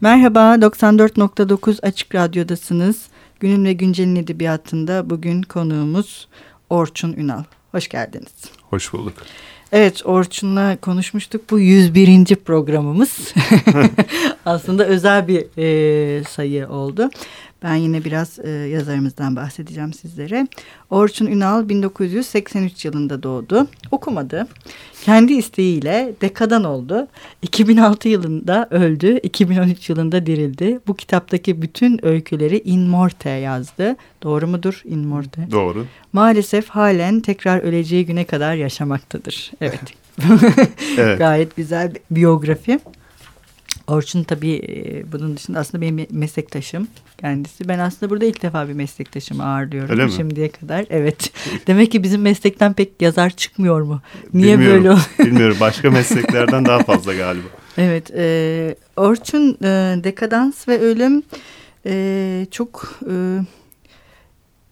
Merhaba, 94.9 Açık Radyo'dasınız. Günün ve Güncel'in edebiyatında bugün konuğumuz Orçun Ünal. Hoş geldiniz. Hoş bulduk. Evet, Orçun'la konuşmuştuk. Bu 101. programımız. Aslında özel bir e, sayı oldu. Ben yine biraz e, yazarımızdan bahsedeceğim sizlere. Orçun Ünal 1983 yılında doğdu. Okumadı. Kendi isteğiyle dekadan oldu. 2006 yılında öldü. 2013 yılında dirildi. Bu kitaptaki bütün öyküleri In Morte yazdı. Doğru mudur In Morte? Doğru. Maalesef halen tekrar öleceği güne kadar yaşamaktadır. Evet. evet. Gayet güzel bir biyografi. Orçun tabii bunun dışında aslında benim meslektaşım kendisi. Ben aslında burada ilk defa bir meslektaşımı ağırlıyorum Öyle mi? şimdiye kadar. Evet. Demek ki bizim meslekten pek yazar çıkmıyor mu? Niye bilmiyorum, böyle oluyor? bilmiyorum. Başka mesleklerden daha fazla galiba. Evet. E, Orçun e, Dekadans ve Ölüm e, çok e,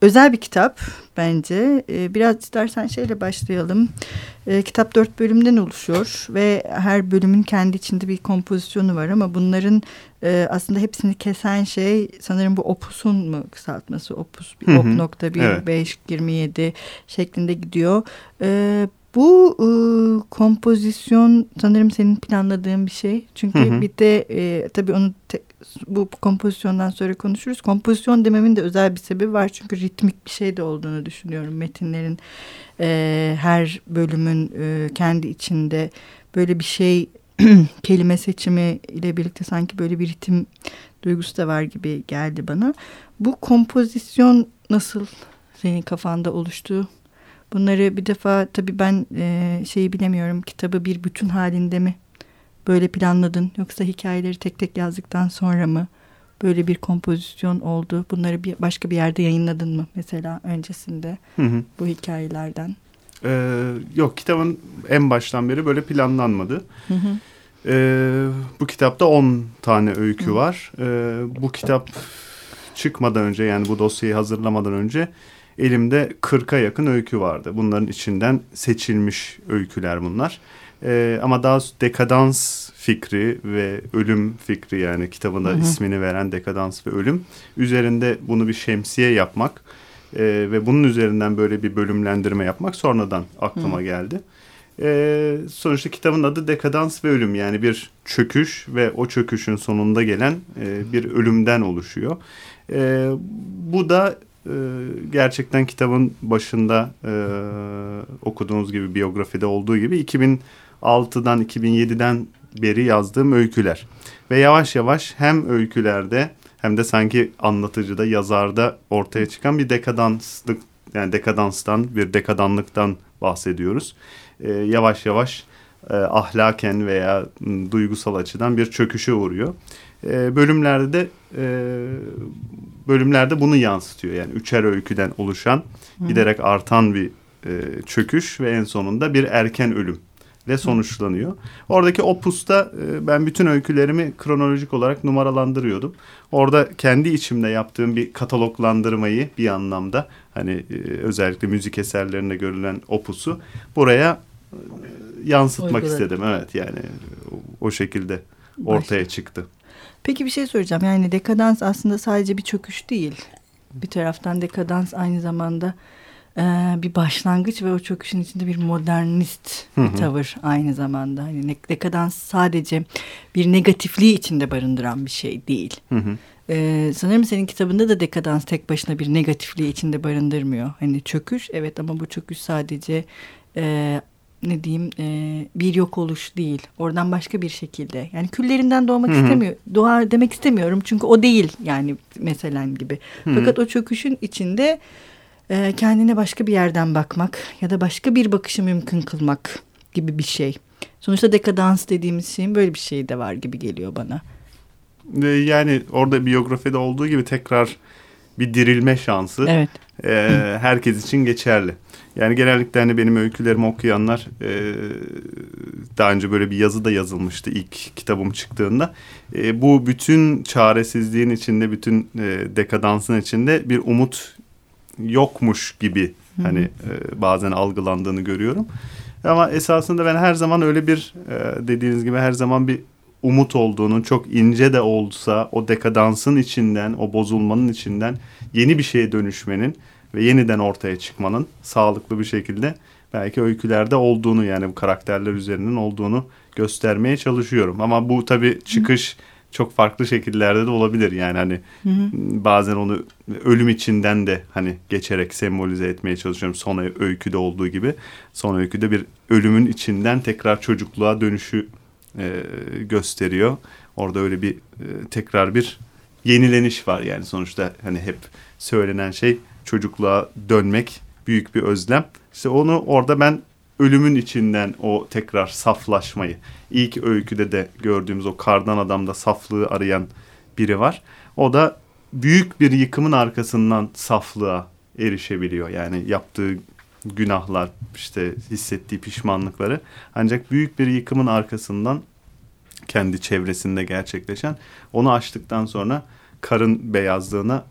özel bir kitap bence. E, biraz istersen şeyle başlayalım. E, kitap dört bölümden oluşuyor ve her bölümün kendi içinde bir kompozisyonu var ama bunların e, aslında hepsini kesen şey sanırım bu opusun mu kısaltması? Opus Hı op hı. nokta bir Evet. beş yirmi yedi şeklinde gidiyor. E, bu e, kompozisyon sanırım senin planladığın bir şey. Çünkü Hı hı. bir de e, tabii onu te- bu kompozisyondan sonra konuşuruz. Kompozisyon dememin de özel bir sebebi var. Çünkü ritmik bir şey de olduğunu düşünüyorum. Metinlerin e, her bölümün e, kendi içinde böyle bir şey kelime seçimi ile birlikte sanki böyle bir ritim duygusu da var gibi geldi bana. Bu kompozisyon nasıl senin kafanda oluştu? Bunları bir defa tabii ben e, şeyi bilemiyorum. Kitabı bir bütün halinde mi böyle planladın yoksa hikayeleri tek tek yazdıktan sonra mı böyle bir kompozisyon oldu? Bunları bir başka bir yerde yayınladın mı mesela öncesinde Hı hı. bu hikayelerden? Ee, yok kitabın en baştan beri böyle planlanmadı. Hı hı. Ee, bu kitapta 10 tane öykü var. Ee, bu kitap çıkmadan önce yani bu dosyayı hazırlamadan önce elimde 40'a yakın öykü vardı. Bunların içinden seçilmiş öyküler bunlar. Ee, ama daha dekadans fikri ve ölüm fikri yani kitabında Hı hı. ismini veren dekadans ve ölüm üzerinde bunu bir şemsiye yapmak e, ve bunun üzerinden böyle bir bölümlendirme yapmak sonradan aklıma Hı. geldi. E, sonuçta kitabın adı dekadans ve ölüm yani bir çöküş ve o çöküşün sonunda gelen e, bir ölümden oluşuyor. E, bu da e, gerçekten kitabın başında e, okuduğunuz gibi biyografide olduğu gibi 2006'dan 2007'den beri yazdığım öyküler. Ve yavaş yavaş hem öykülerde hem de sanki anlatıcıda, yazarda ortaya çıkan bir dekadanslık yani dekadanstan, bir dekadanlıktan bahsediyoruz. E, yavaş yavaş e, ahlaken veya m, duygusal açıdan bir çöküşe uğruyor. E, bölümlerde de e, bölümlerde bunu yansıtıyor. Yani üçer öyküden oluşan giderek artan bir e, çöküş ve en sonunda bir erken ölümle sonuçlanıyor. Oradaki opusta e, ben bütün öykülerimi kronolojik olarak numaralandırıyordum. Orada kendi içimde yaptığım bir kataloglandırmayı bir anlamda hani e, özellikle müzik eserlerinde görülen opusu buraya e, yansıtmak Uyguladım. istedim. Evet yani o, şekilde ortaya çıktı. Peki bir şey soracağım. Yani dekadans aslında sadece bir çöküş değil. Bir taraftan dekadans aynı zamanda e, bir başlangıç ve o çöküşün içinde bir modernist Hı bir hı. tavır aynı zamanda. Hani ne- dekadans sadece bir negatifliği içinde barındıran bir şey değil. Hı hı. Ee, sanırım senin kitabında da dekadans tek başına bir negatifliği içinde barındırmıyor. Hani çöküş evet ama bu çöküş sadece e, ne diyeyim e, bir yok oluş değil. Oradan başka bir şekilde. Yani küllerinden doğmak Hı hı. istemiyor. Doğar demek istemiyorum çünkü o değil yani meselen gibi. Hı hı. Fakat o çöküşün içinde e, kendine başka bir yerden bakmak ya da başka bir bakışı mümkün kılmak gibi bir şey. Sonuçta dekadans dediğimiz şeyin böyle bir şeyi de var gibi geliyor bana. Ve Yani orada biyografide olduğu gibi tekrar bir dirilme şansı Evet. e, herkes için geçerli. Yani genellikle hani benim öykülerimi okuyanlar e, daha önce böyle bir yazı da yazılmıştı ilk kitabım çıktığında. E, bu bütün çaresizliğin içinde, bütün e, dekadansın içinde bir umut yokmuş gibi hani e, bazen algılandığını görüyorum. Ama esasında ben her zaman öyle bir e, dediğiniz gibi her zaman bir umut olduğunun çok ince de olsa o dekadansın içinden, o bozulmanın içinden yeni bir şeye dönüşmenin ve yeniden ortaya çıkmanın sağlıklı bir şekilde belki öykülerde olduğunu yani bu karakterler üzerinin olduğunu göstermeye çalışıyorum. Ama bu tabii çıkış çok farklı şekillerde de olabilir. Yani hani hı hı. bazen onu ölüm içinden de hani geçerek sembolize etmeye çalışıyorum. Son öyküde olduğu gibi. Son öyküde bir ölümün içinden tekrar çocukluğa dönüşü e, gösteriyor. Orada öyle bir e, tekrar bir yenileniş var yani sonuçta hani hep söylenen şey çocukluğa dönmek büyük bir özlem. İşte onu orada ben ölümün içinden o tekrar saflaşmayı ilk öyküde de gördüğümüz o kardan adamda saflığı arayan biri var. O da büyük bir yıkımın arkasından saflığa erişebiliyor. Yani yaptığı günahlar işte hissettiği pişmanlıkları ancak büyük bir yıkımın arkasından kendi çevresinde gerçekleşen onu açtıktan sonra karın beyazlığına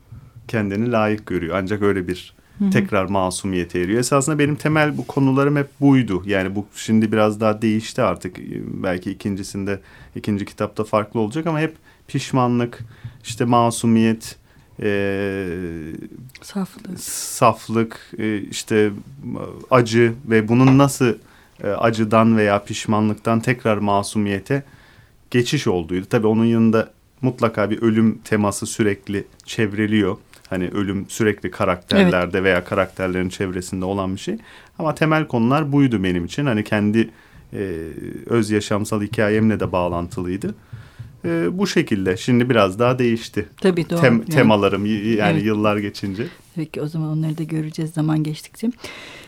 kendini layık görüyor. Ancak öyle bir Hı-hı. tekrar masumiyete eriyor. Esasında benim temel bu konularım hep buydu. Yani bu şimdi biraz daha değişti artık. Belki ikincisinde, ikinci kitapta farklı olacak ama hep pişmanlık, işte masumiyet, e, saflık, saflık e, işte acı ve bunun nasıl e, acıdan veya pişmanlıktan tekrar masumiyete geçiş olduğuydu. Tabii onun yanında mutlaka bir ölüm teması sürekli çevreliyor. Hani ölüm sürekli karakterlerde evet. veya karakterlerin çevresinde olan bir şey. Ama temel konular buydu benim için. Hani kendi e, öz yaşamsal hikayemle de bağlantılıydı. E, bu şekilde. Şimdi biraz daha değişti. Tabii doğru. Tem. Temalarım yani evet. yıllar geçince. Peki o zaman onları da göreceğiz zaman geçtikçe.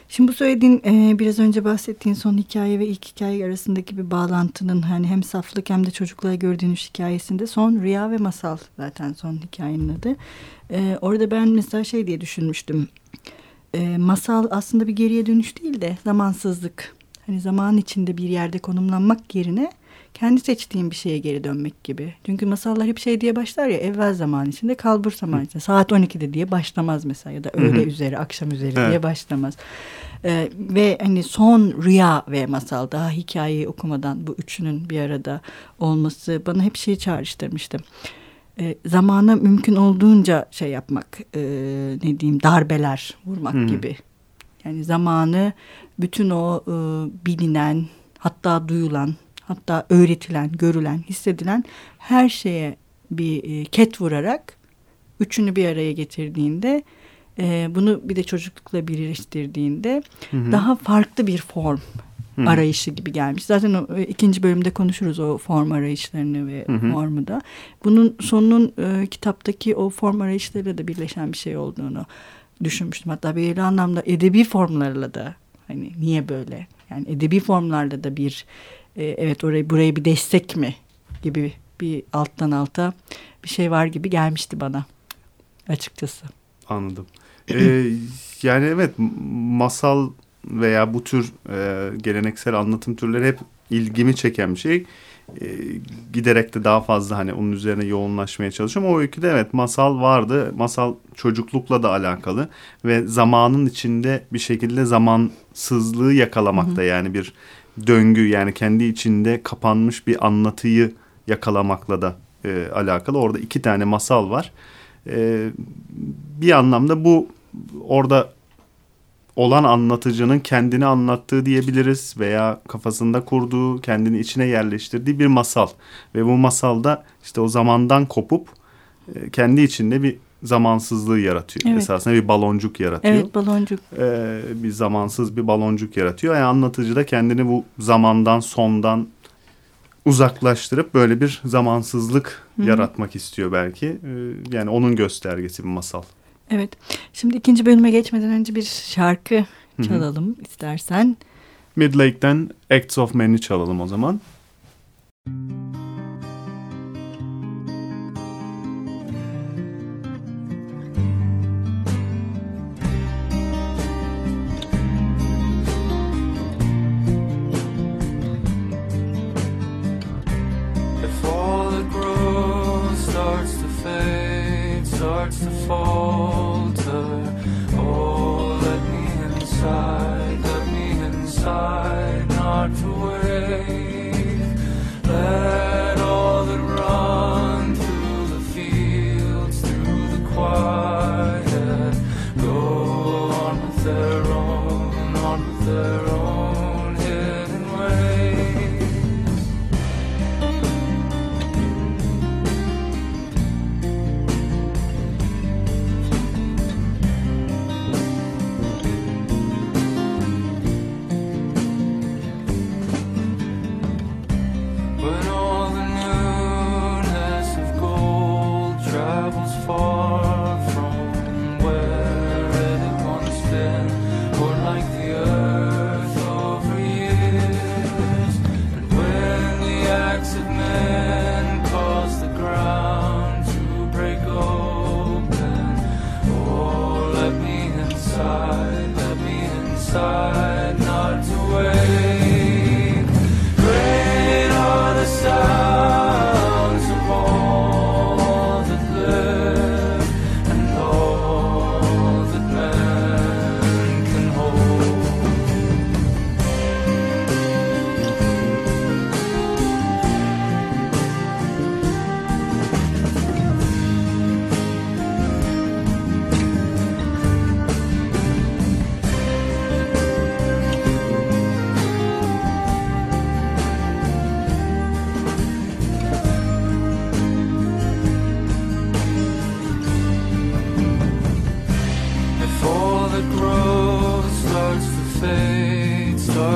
Şimdi bu söylediğin e, biraz önce bahsettiğin son hikaye ve ilk hikaye arasındaki bir bağlantının hani hem saflık hem de çocukluğa gördüğünüz hikayesinde son rüya ve masal zaten son hikayenin adı. E, orada ben mesela şey diye düşünmüştüm. E, masal aslında bir geriye dönüş değil de zamansızlık. Hani zaman içinde bir yerde konumlanmak yerine kendi seçtiğin bir şeye geri dönmek gibi. Çünkü masallar hep şey diye başlar ya evvel zaman içinde kalbur zaman içinde. Saat 12'de diye başlamaz mesela ya da öğle üzeri akşam üzeri evet. diye başlamaz. Ee, ve hani son rüya ve masal daha hikayeyi okumadan bu üçünün bir arada olması bana hep şeyi çağrıştırmıştı. Ee, zamana mümkün olduğunca şey yapmak e, ne diyeyim darbeler vurmak Hı. gibi. Yani zamanı bütün o e, bilinen hatta duyulan hatta öğretilen, görülen, hissedilen her şeye bir e, ket vurarak üçünü bir araya getirdiğinde e, bunu bir de çocuklukla birleştirdiğinde hı hı. daha farklı bir form hı. arayışı gibi gelmiş. Zaten o, e, ikinci bölümde konuşuruz o form arayışlarını ve hı hı. formu da. Bunun sonunun e, kitaptaki o form arayışlarıyla da birleşen bir şey olduğunu düşünmüştüm. Hatta belirli anlamda edebi formlarla da hani niye böyle? Yani edebi formlarla da bir e, evet orayı burayı bir destek mi gibi bir alttan alta bir şey var gibi gelmişti bana açıkçası. Anladım. ee, yani evet masal veya bu tür e, geleneksel anlatım türleri hep ilgimi çeken bir şey. E, giderek de daha fazla hani onun üzerine yoğunlaşmaya çalışıyorum. O öyküde evet masal vardı. Masal çocuklukla da alakalı ve zamanın içinde bir şekilde zamansızlığı yakalamakta. Hı hı. Yani bir döngü yani kendi içinde kapanmış bir anlatıyı yakalamakla da e, alakalı. Orada iki tane masal var. E, bir anlamda bu orada olan anlatıcının kendini anlattığı diyebiliriz veya kafasında kurduğu, kendini içine yerleştirdiği bir masal. Ve bu masalda işte o zamandan kopup e, kendi içinde bir zamansızlığı yaratıyor. Evet. Esasında bir baloncuk yaratıyor. Evet baloncuk. Ee, bir zamansız bir baloncuk yaratıyor. Yani anlatıcı da kendini bu zamandan sondan uzaklaştırıp böyle bir zamansızlık Hı-hı. yaratmak istiyor belki. Ee, yani onun göstergesi bir masal. Evet. Şimdi ikinci bölüme geçmeden önce bir şarkı çalalım Hı-hı. istersen. Midlake'den Acts of Man'i çalalım o zaman. Müzik lives of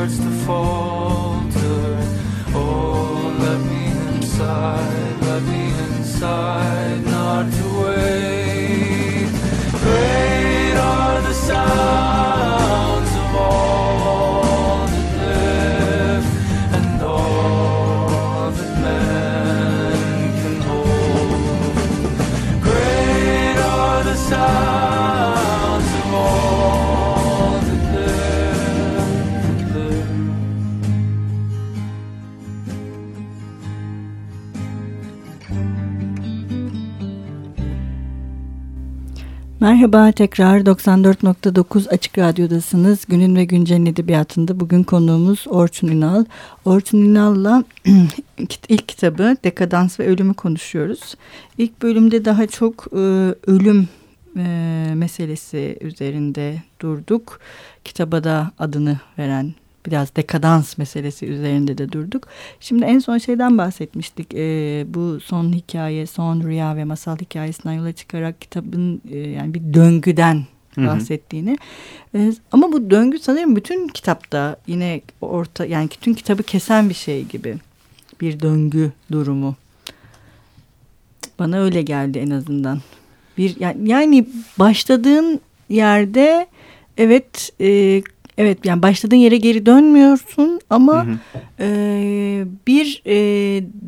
starts to falter. Oh, let me inside, let me inside, Merhaba tekrar 94.9 Açık Radyo'dasınız. Günün ve Güncel'in edebiyatında bugün konuğumuz Orçun Ünal. Orçun Ünal'la ilk kitabı Dekadans ve Ölümü konuşuyoruz. İlk bölümde daha çok e, ölüm e, meselesi üzerinde durduk. Kitaba da adını veren biraz dekadans meselesi üzerinde de durduk. Şimdi en son şeyden bahsetmiştik. Ee, bu son hikaye, son rüya ve masal hikayesinden yola çıkarak kitabın e, yani bir döngüden Hı hı. bahsettiğini. Ee, ama bu döngü sanırım bütün kitapta yine orta yani bütün kitabı kesen bir şey gibi. Bir döngü durumu. Bana öyle geldi en azından. Bir yani, yani başladığın yerde evet e, evet yani başladığın yere geri dönmüyorsun ama Hı hı. e, bir e,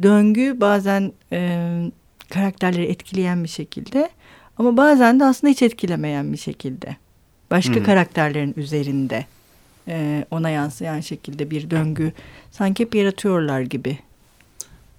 döngü bazen e, karakterleri etkileyen bir şekilde ama bazen de aslında hiç etkilemeyen bir şekilde. Başka Hı hı. karakterlerin üzerinde e, ona yansıyan şekilde bir döngü sanki hep yaratıyorlar gibi.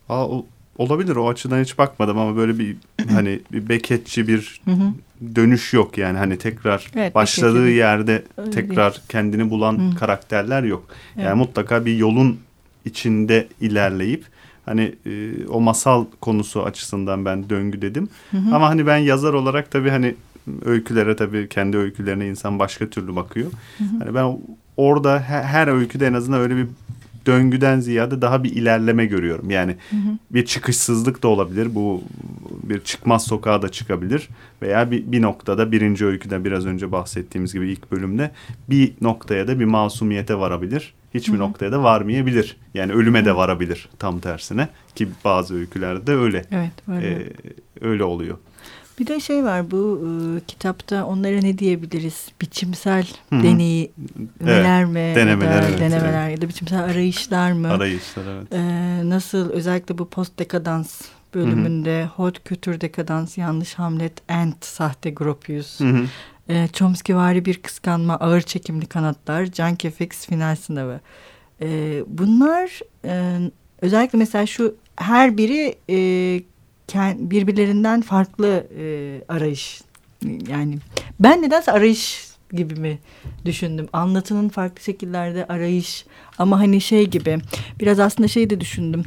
Aa, o- olabilir o açıdan hiç bakmadım ama böyle bir hani bir beketçi bir Hı hı. dönüş yok yani hani tekrar Evet, başladığı yerde Öyle tekrar kendini bulan Hı. karakterler yok. Evet. Yani mutlaka bir yolun içinde ilerleyip hani e, o masal konusu açısından ben döngü dedim. Hı hı. Ama hani ben yazar olarak tabii hani öykülere tabii kendi öykülerine insan başka türlü bakıyor. Hani ben orada her, her öyküde en azından öyle bir döngüden ziyade daha bir ilerleme görüyorum. Yani Hı hı. bir çıkışsızlık da olabilir. Bu bir çıkmaz sokağa da çıkabilir. Veya bir, bir noktada birinci öyküde biraz önce bahsettiğimiz gibi ilk bölümde bir noktaya da bir masumiyete varabilir. Hiçbir Hı hı. noktaya da varmayabilir. Yani ölüme de varabilir tam tersine. Ki bazı öykülerde öyle. Evet öyle. Ee, öyle oluyor. Bir de şey var bu e, kitapta onlara ne diyebiliriz? Biçimsel Hı hı. deneyi neler mi? denemeler, da evet, denemeler ya da biçimsel arayışlar mı? Arayışlar evet. E, nasıl özellikle bu post dekadans bölümünde hot kültür dekadans, yanlış Hamlet, Ant, sahte Gropius, Hı hı. e, Chomsky'vari bir kıskanma, ağır çekimli kanatlar, Junkie Fix final sınavı. E, bunlar e, özellikle mesela şu her biri e, birbirlerinden farklı e, arayış. Yani ben nedense arayış gibi mi düşündüm. Anlatının farklı şekillerde arayış ama hani şey gibi biraz aslında şey de düşündüm.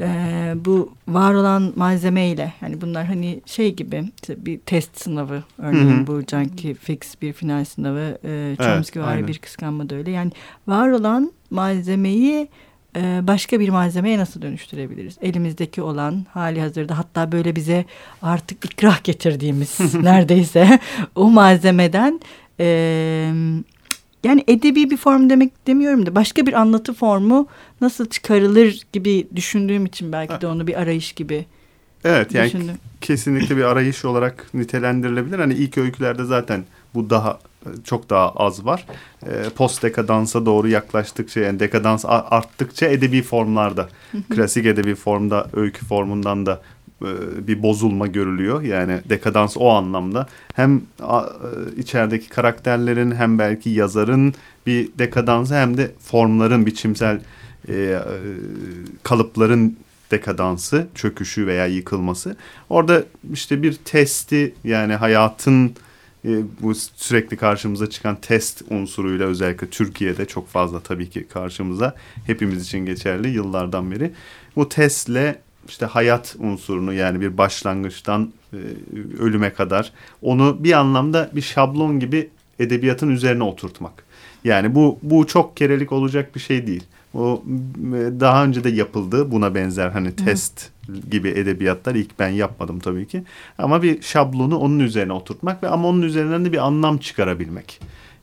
Ee, bu var olan malzemeyle yani bunlar hani şey gibi işte bir test sınavı örneğin Hı hı. bu Junkie Fix bir final sınavı e, Evet, Chomsky var aynen. bir kıskanma da öyle yani var olan malzemeyi e, başka bir malzemeye nasıl dönüştürebiliriz? Elimizdeki olan hali hazırda hatta böyle bize artık ikrah getirdiğimiz neredeyse o malzemeden e, yani edebi bir form demek demiyorum da başka bir anlatı formu nasıl çıkarılır gibi düşündüğüm için belki de onu bir arayış gibi Evet yani düşündüm. kesinlikle bir arayış olarak nitelendirilebilir. Hani ilk öykülerde zaten bu daha çok daha az var. E, post dekadansa doğru yaklaştıkça yani dekadans arttıkça edebi formlarda klasik edebi formda öykü formundan da e, bir bozulma görülüyor. Yani dekadans o anlamda hem e, içerideki karakterlerin hem belki yazarın bir dekadansı hem de formların biçimsel e, kalıpların dekadansı, çöküşü veya yıkılması. Orada işte bir testi yani hayatın bu sürekli karşımıza çıkan test unsuruyla özellikle Türkiye'de çok fazla tabii ki karşımıza hepimiz için geçerli yıllardan beri. Bu testle işte hayat unsurunu yani bir başlangıçtan e, ölüme kadar onu bir anlamda bir şablon gibi edebiyatın üzerine oturtmak. Yani bu bu çok kerelik olacak bir şey değil. O m, daha önce de yapıldı buna benzer hani test gibi edebiyatlar ilk ben yapmadım tabii ki. Ama bir şablonu onun üzerine oturtmak ve ama onun üzerinden de bir anlam çıkarabilmek.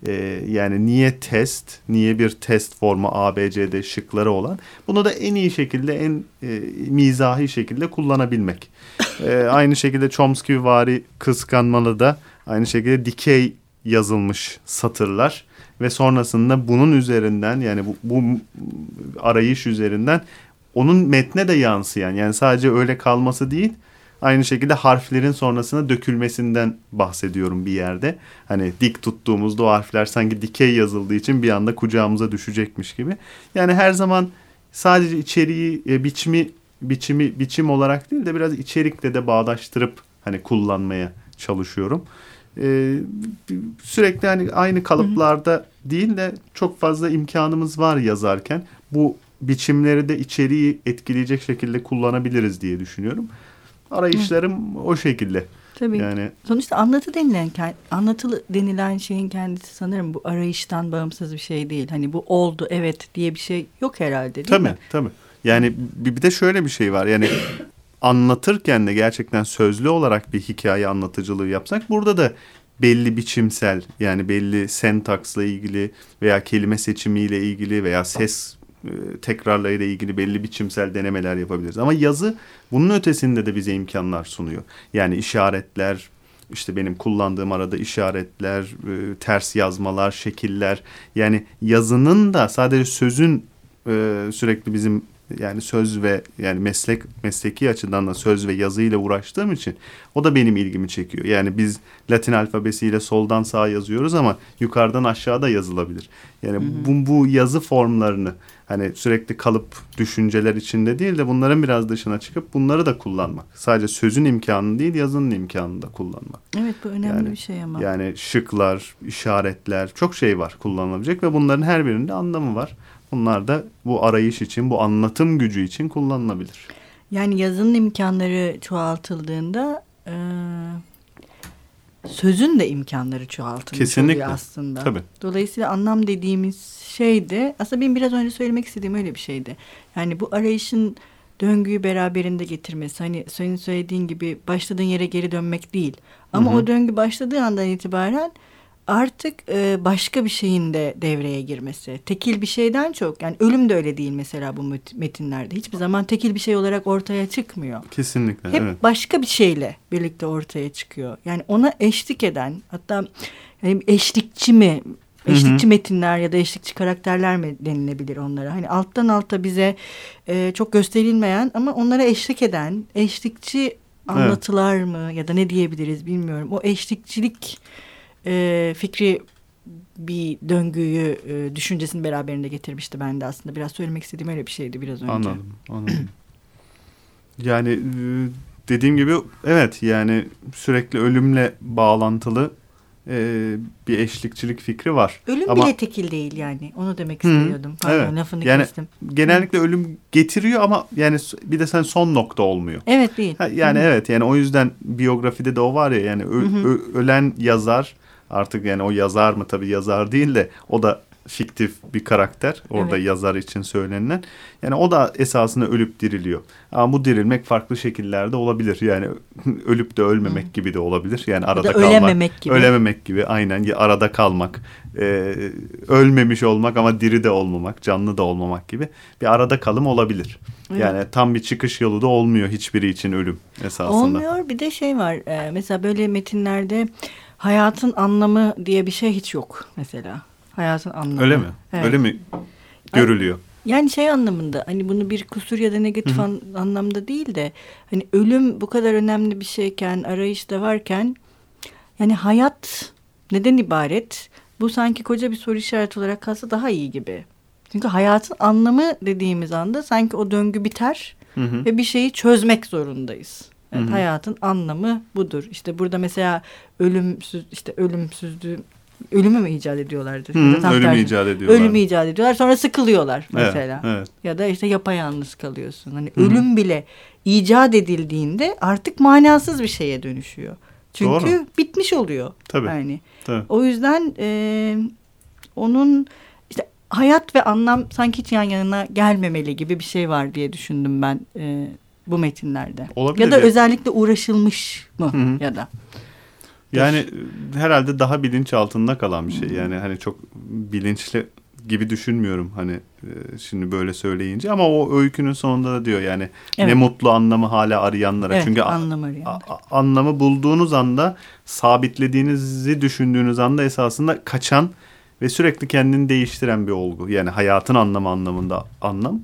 e, yani niye test, niye bir test formu A, B, C'de şıkları olan bunu da en iyi şekilde, en e, mizahi şekilde kullanabilmek. E, aynı şekilde Chomsky vari kıskanmalı da aynı şekilde dikey yazılmış satırlar ve sonrasında bunun üzerinden yani bu, bu arayış üzerinden onun metne de yansıyan yani sadece öyle kalması değil aynı şekilde harflerin sonrasına dökülmesinden bahsediyorum bir yerde. Hani dik tuttuğumuzda o harfler sanki dikey yazıldığı için bir anda kucağımıza düşecekmiş gibi. Yani her zaman sadece içeriği e, biçimi biçimi biçim olarak değil de biraz içerikle de bağdaştırıp hani kullanmaya çalışıyorum. Ee, sürekli hani aynı kalıplarda değil de çok fazla imkanımız var yazarken bu biçimleri de içeriği etkileyecek şekilde kullanabiliriz diye düşünüyorum. Arayışlarım o şekilde. Tabii. Yani Sonuçta anlatı denilen anlatılı denilen şeyin kendisi sanırım bu arayıştan bağımsız bir şey değil. Hani bu oldu evet diye bir şey yok herhalde değil tabii, mi? Tabii Yani bir, de şöyle bir şey var. Yani anlatırken de gerçekten sözlü olarak bir hikaye anlatıcılığı yapsak burada da belli biçimsel yani belli sentaksla ilgili veya kelime seçimiyle ilgili veya ses tekrarlarıyla ilgili belli biçimsel denemeler yapabiliriz. Ama yazı bunun ötesinde de bize imkanlar sunuyor. Yani işaretler, işte benim kullandığım arada işaretler, e, ters yazmalar, şekiller. Yani yazının da sadece sözün e, sürekli bizim yani söz ve yani meslek mesleki açıdan da söz ve yazıyla uğraştığım için o da benim ilgimi çekiyor. Yani biz Latin alfabesiyle soldan sağa yazıyoruz ama yukarıdan aşağıda yazılabilir. Yani hı hı. bu, bu yazı formlarını hani sürekli kalıp düşünceler içinde değil de bunların biraz dışına çıkıp bunları da kullanmak. Sadece sözün imkanı değil yazının imkanını da kullanmak. Evet bu önemli yani, bir şey ama. Yani şıklar, işaretler çok şey var kullanılabilecek ve bunların her birinde anlamı var. Bunlar da bu arayış için, bu anlatım gücü için kullanılabilir. Yani yazının imkanları çoğaltıldığında e, sözün de imkanları çoğaltılmış Kesinlikle. oluyor aslında. Tabii. Dolayısıyla anlam dediğimiz şey de aslında benim biraz önce söylemek istediğim öyle bir şeydi. Yani bu arayışın döngüyü beraberinde getirmesi. Hani senin söylediğin gibi başladığın yere geri dönmek değil. Ama hı hı. o döngü başladığı andan itibaren artık e, başka bir şeyin de devreye girmesi. Tekil bir şeyden çok yani ölüm de öyle değil mesela bu metinlerde. Hiçbir zaman tekil bir şey olarak ortaya çıkmıyor. Kesinlikle. Hep evet. başka bir şeyle birlikte ortaya çıkıyor. Yani ona eşlik eden hatta yani eşlikçi mi Eşlikçi hı hı. metinler ya da eşlikçi karakterler mi denilebilir onlara? Hani alttan alta bize e, çok gösterilmeyen ama onlara eşlik eden eşlikçi anlatılar evet. mı ya da ne diyebiliriz bilmiyorum. O eşlikçilik e, fikri bir döngüyü e, düşüncesini beraberinde getirmişti ben de aslında. Biraz söylemek istediğim öyle bir şeydi biraz önce. Anladım, anladım. yani e, dediğim gibi evet yani sürekli ölümle bağlantılı e, bir eşlikçilik fikri var. Ölüm ama, bile tekil değil yani. Onu demek istiyordum. Pardon evet. lafını yani, kestim. Genellikle hı. ölüm getiriyor ama yani bir de sen son nokta olmuyor. Evet değil. yani hı. evet yani o yüzden biyografide de o var ya yani ö, ö, ölen yazar Artık yani o yazar mı tabii yazar değil de o da fiktif bir karakter orada evet. yazar için söylenilen. Yani o da esasında ölüp diriliyor. Ama bu dirilmek farklı şekillerde olabilir. Yani ölüp de ölmemek Hı. gibi de olabilir. Yani arada da kalmak. Ölememek gibi. Ölememek gibi aynen arada kalmak. E, ölmemiş olmak ama diri de olmamak, canlı da olmamak gibi bir arada kalım olabilir. Evet. Yani tam bir çıkış yolu da olmuyor hiçbiri için ölüm esasında. Olmuyor. Bir de şey var. E, mesela böyle metinlerde hayatın anlamı diye bir şey hiç yok mesela. Hayatın anlamı. Öyle mi? Evet. Öyle mi görülüyor? Yani şey anlamında hani bunu bir kusur ya da negatif Hı -hı. an, anlamda değil de hani ölüm bu kadar önemli bir şeyken arayış da varken yani hayat neden ibaret? Bu sanki koca bir soru işareti olarak kalsa daha iyi gibi. Çünkü hayatın anlamı dediğimiz anda sanki o döngü biter hı hı. ve bir şeyi çözmek zorundayız. Evet, Hı-hı. hayatın anlamı budur. İşte burada mesela ölümsüz işte ölümsüzlüğü ölümü mü icat ediyorlardır? Hı, ya ölümü icat ediyorlar. Ölümü icat ediyorlar. Sonra sıkılıyorlar mesela. Evet, evet. Ya da işte yapayalnız kalıyorsun. Hani Hı-hı. ölüm bile icat edildiğinde artık manasız bir şeye dönüşüyor. Çünkü Doğru. bitmiş oluyor. Tabii. Yani. Tabii. O yüzden e, onun işte hayat ve anlam sanki hiç yan yana gelmemeli gibi bir şey var diye düşündüm ben. E, bu metinlerde. Olabilir ya da ya. özellikle uğraşılmış mı Hı -hı. ya da. Yani herhalde daha bilinç altında kalan bir şey. Yani hani çok bilinçli gibi düşünmüyorum hani e, şimdi böyle söyleyince ama o öykünün sonunda da diyor yani Evet. ne mutlu anlamı hala arayanlara. Evet, Çünkü a- anlam arayanlar. anlamı bulduğunuz anda sabitlediğinizi düşündüğünüz anda esasında kaçan ve sürekli kendini değiştiren bir olgu. Yani hayatın anlamı anlamında anlam.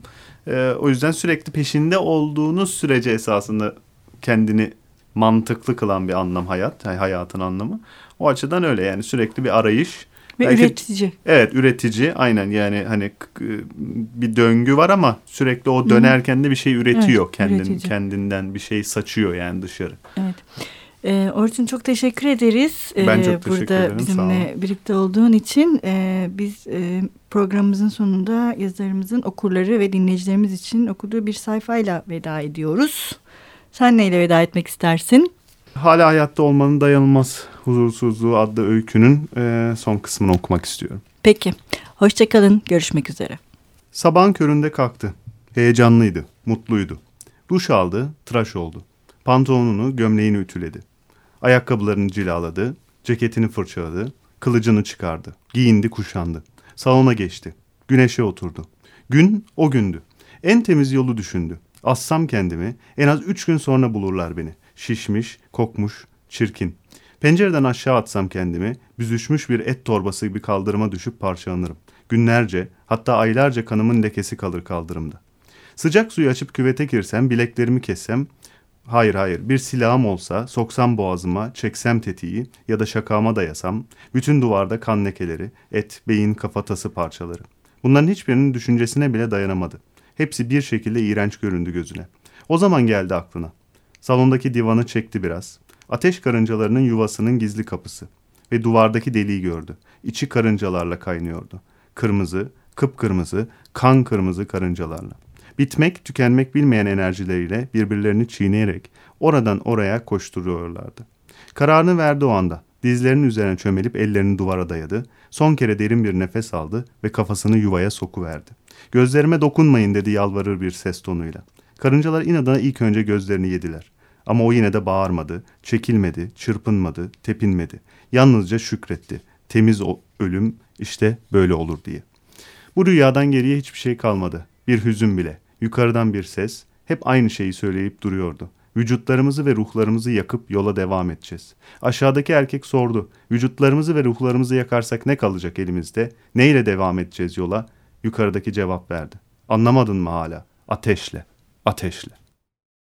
E, o yüzden sürekli peşinde olduğunuz sürece esasında kendini mantıklı kılan bir anlam hayat, yani hayatın anlamı. O açıdan öyle yani sürekli bir arayış. Ve Belki- üretici. Evet üretici aynen yani hani bir döngü var ama sürekli o dönerken de bir şey üretiyor Evet, kendin, üretici. kendinden bir şey saçıyor yani dışarı. Evet. Ee, Orçun çok teşekkür ederiz. Ben Ee, çok teşekkür Burada ederim, bizimle birlikte olduğun için Ee, biz e, programımızın sonunda yazarımızın okurları ve dinleyicilerimiz için okuduğu bir sayfayla veda ediyoruz. Sen neyle veda etmek istersin? Hala hayatta olmanın dayanılmaz huzursuzluğu adlı öykünün e, son kısmını okumak istiyorum. Peki. Hoşçakalın. Görüşmek üzere. Sabahın köründe kalktı. Heyecanlıydı, mutluydu. Duş aldı, tıraş oldu. Pantolonunu, gömleğini ütüledi. Ayakkabılarını cilaladı, ceketini fırçaladı, kılıcını çıkardı. Giyindi, kuşandı. Salona geçti. Güneşe oturdu. Gün o gündü. En temiz yolu düşündü. Assam kendimi, en az üç gün sonra bulurlar beni. Şişmiş, kokmuş, çirkin. Pencereden aşağı atsam kendimi, büzüşmüş bir et torbası gibi kaldırıma düşüp parçalanırım. Günlerce, hatta aylarca kanımın lekesi kalır kaldırımda. Sıcak suyu açıp küvete girsem, bileklerimi kessem, hayır hayır bir silahım olsa, soksam boğazıma, çeksem tetiği ya da şakağıma dayasam, bütün duvarda kan lekeleri, et, beyin, kafatası parçaları. Bunların hiçbirinin düşüncesine bile dayanamadı. Hepsi bir şekilde iğrenç göründü gözüne. O zaman geldi aklına. Salondaki divanı çekti biraz. Ateş karıncalarının yuvasının gizli kapısı. Ve duvardaki deliği gördü. İçi karıncalarla kaynıyordu. Kırmızı, kıpkırmızı, kan kırmızı karıncalarla. Bitmek, tükenmek bilmeyen enerjileriyle birbirlerini çiğneyerek oradan oraya koşturuyorlardı. Kararını verdi o anda. Dizlerinin üzerine çömelip ellerini duvara dayadı. Son kere derin bir nefes aldı ve kafasını yuvaya sokuverdi. Gözlerime dokunmayın dedi yalvarır bir ses tonuyla. Karıncalar inadına ilk önce gözlerini yediler. Ama o yine de bağırmadı, çekilmedi, çırpınmadı, tepinmedi. Yalnızca şükretti. Temiz o ölüm işte böyle olur diye. Bu rüyadan geriye hiçbir şey kalmadı. Bir hüzün bile. Yukarıdan bir ses hep aynı şeyi söyleyip duruyordu. Vücutlarımızı ve ruhlarımızı yakıp yola devam edeceğiz. Aşağıdaki erkek sordu. Vücutlarımızı ve ruhlarımızı yakarsak ne kalacak elimizde? Neyle devam edeceğiz yola? Yukarıdaki cevap verdi. Anlamadın mı hala? Ateşle, ateşle.